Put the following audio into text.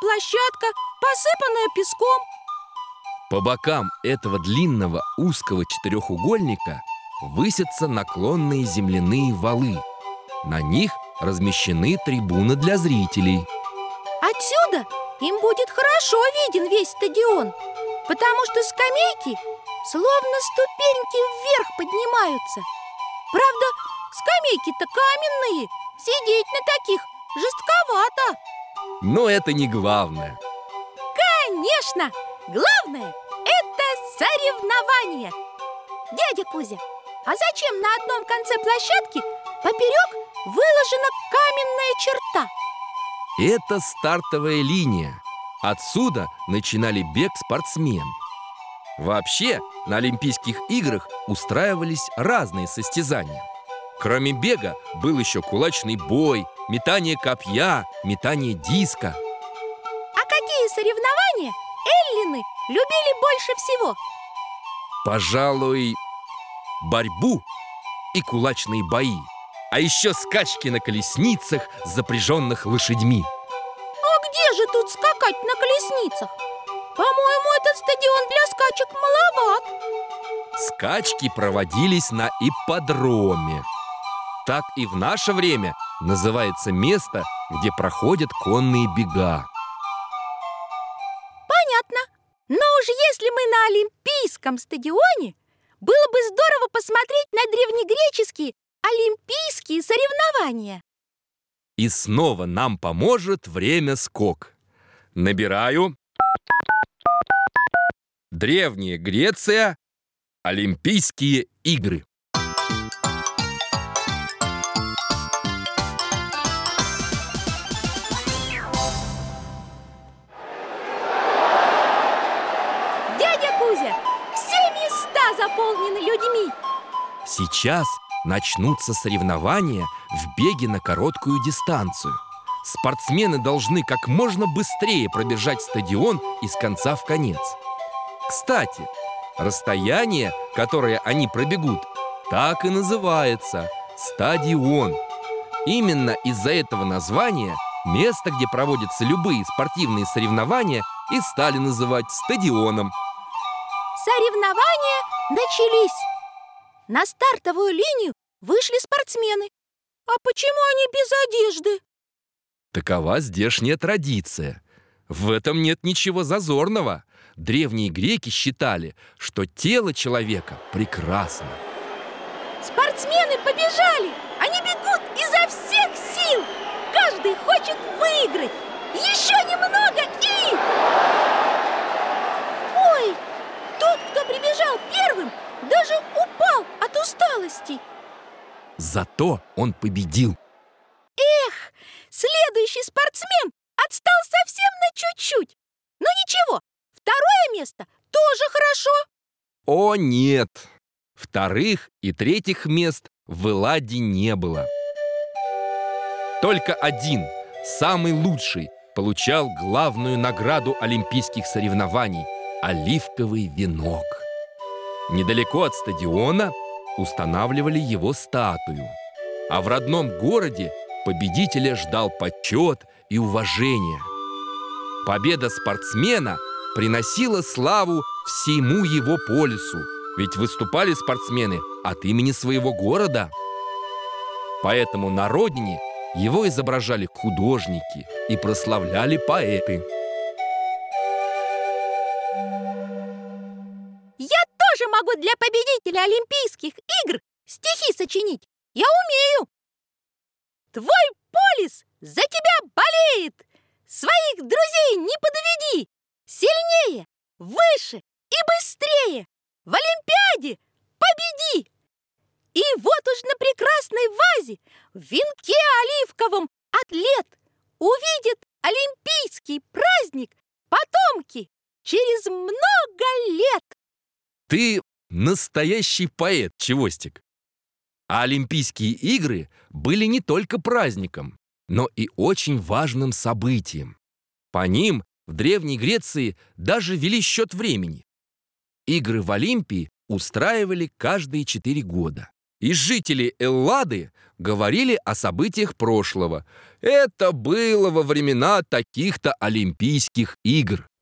площадка, посыпанная песком По бокам этого длинного узкого четырехугольника высятся наклонные земляные валы. На них размещены трибуны для зрителей. Отсюда им будет хорошо виден весь стадион Потому что скамейки словно ступеньки вверх поднимаются Правда, скамейки-то каменные Сидеть на таких жестковато Но это не главное. Конечно! Главное – это соревнование Дядя Кузя, а зачем на одном конце площадки поперек выложена каменная черта? Это стартовая линия. Отсюда начинали бег спортсмен. Вообще, на Олимпийских играх устраивались разные состязания. Кроме бега был еще кулачный бой, метание копья, метание диска. А какие соревнования эллины любили больше всего? Пожалуй, борьбу и кулачные бои. А еще скачки на колесницах, запряженных лошадьми. А где же тут скакать на колесницах? По-моему, этот стадион для скачек маловат Скачки проводились на ипподроме. Так и в наше время называется место, где проходят конные бега. Понятно Но уж если мы на Олимпийском стадионе Было бы здорово посмотреть на древнегреческие Олимпийские соревнования И снова нам поможет время скок. Набираю. Древняя Греция. Олимпийские игры. Сейчас начнутся соревнования в беге на короткую дистанцию. Спортсмены должны как можно быстрее пробежать стадион из конца в конец. Кстати, расстояние, которое они пробегут, так и называется – стадион. Именно из-за этого названия место, где проводятся любые спортивные соревнования, и стали называть стадионом. Соревнования начались На стартовую линию вышли спортсмены А почему они без одежды? Такова здешняя традиция. В этом нет ничего зазорного. Древние греки считали, что тело человека прекрасно. Спортсмены побежали! Они бегут изо всех сил! Каждый хочет выиграть! Еще немного и... Ой! Тот, кто прибежал первым, даже усталости Зато он победил. Эх, следующий спортсмен отстал совсем на чуть-чуть Но ничего, второе место тоже хорошо О нет! Вторых и третьих мест в Элладе не было. Только один, самый лучший, получал главную награду олимпийских соревнований – оливковый венок. Недалеко от стадиона устанавливали его статую. А в родном городе победителя ждал почет и уважение. Победа спортсмена приносила славу всему его полюсу, ведь выступали спортсмены от имени своего города. Поэтому на родине его изображали художники и прославляли поэты. Тоже могу для победителя Олимпийских игр стихи сочинить. Я умею. Твой полис за тебя болеет. Своих друзей не подведи. Сильнее, выше и быстрее. В Олимпиаде победи. И вот уж на прекрасной вазе В венке оливковом атлет Увидит олимпийский праздник Потомки через много лет. Ты настоящий поэт, Чевостик. А Олимпийские игры были не только праздником, но и очень важным событием. По ним в Древней Греции даже вели счет времени. Игры в Олимпии устраивали каждые четыре года. и жители Эллады говорили о событиях прошлого. Это было во времена таких-то Олимпийских игр.